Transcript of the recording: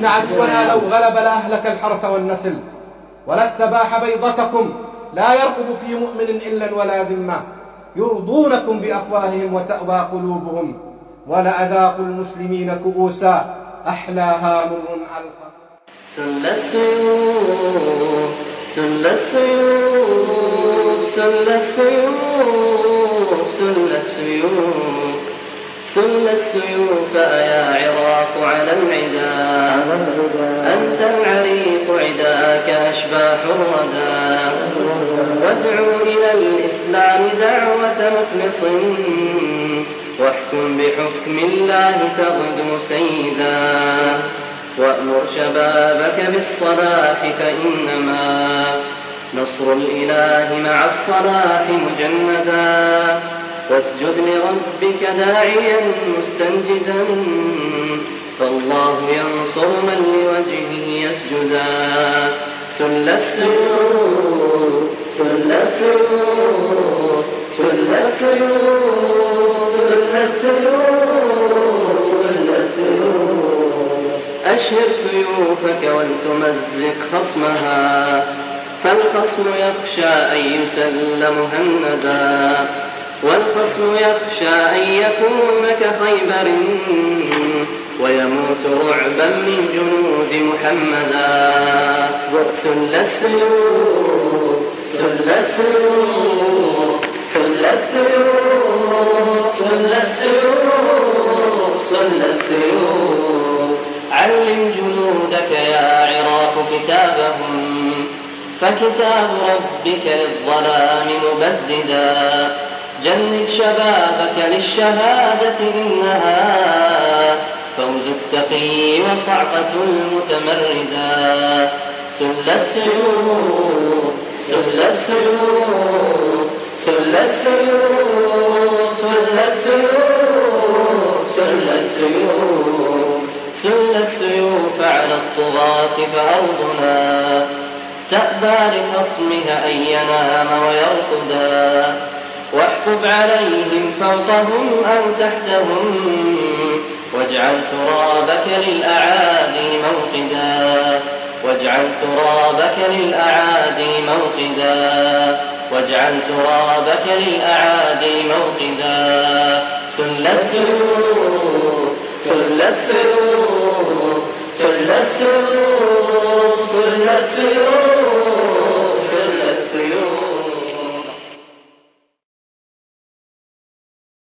إن عدونا لو غلب لأهلك الحرث والنسل ولا استباح بيضتكم لا يرقب في مؤمن إلا ولا ذمة. يرضونكم بأفواههم وتأبى قلوبهم ولأذاق المسلمين كؤوسا. أحلاها مر علقا سل السيوف سل السيوف سل السيوف سل السيوف سل السيوف يا أنت العريق عداك أشباح الردى. وادعو إلى الإسلام دعوة مخلص. واحكم بحكم الله تغدو سيدا. وأمر شبابك بالصلاح فإنما. نصر الإله مع الصلاح مجندا. واسجد لربك داعيا مستنجدا. فالله ينصر من يسجدا. سل السيوف سل السيوف سل سل سل أشهر سيوفك ولتمزق خصمها فالخصم يخشى أن يسل مهندا والخصم يخشى أن يكون كخيبر ويموت رعبا من جنود محمدا سل السيوف سل السيوف سل السيوف سل السيوف سل السيوف علم جنودك يا عراق كتابهم فكتاب ربك للظلام مبددا. جند شبابك للشهادة إنها فوز التقي وصعقة المتمردا سل السيوف سل السيوف سل السيوف سل السيوف سل السيوف سل السيوف على الطغاة فأرضنا. تأبى لخصمها أن ينام ويرقدا. واحكب عليهم فوقهم أو تحتهم واجعل ترابك للأعادي موقدا واجعل ترابك للأعادي موقدا واجعل ترابك للأعادي موقدا. سل السيوف سل السيوف سل السيوف سل السيوف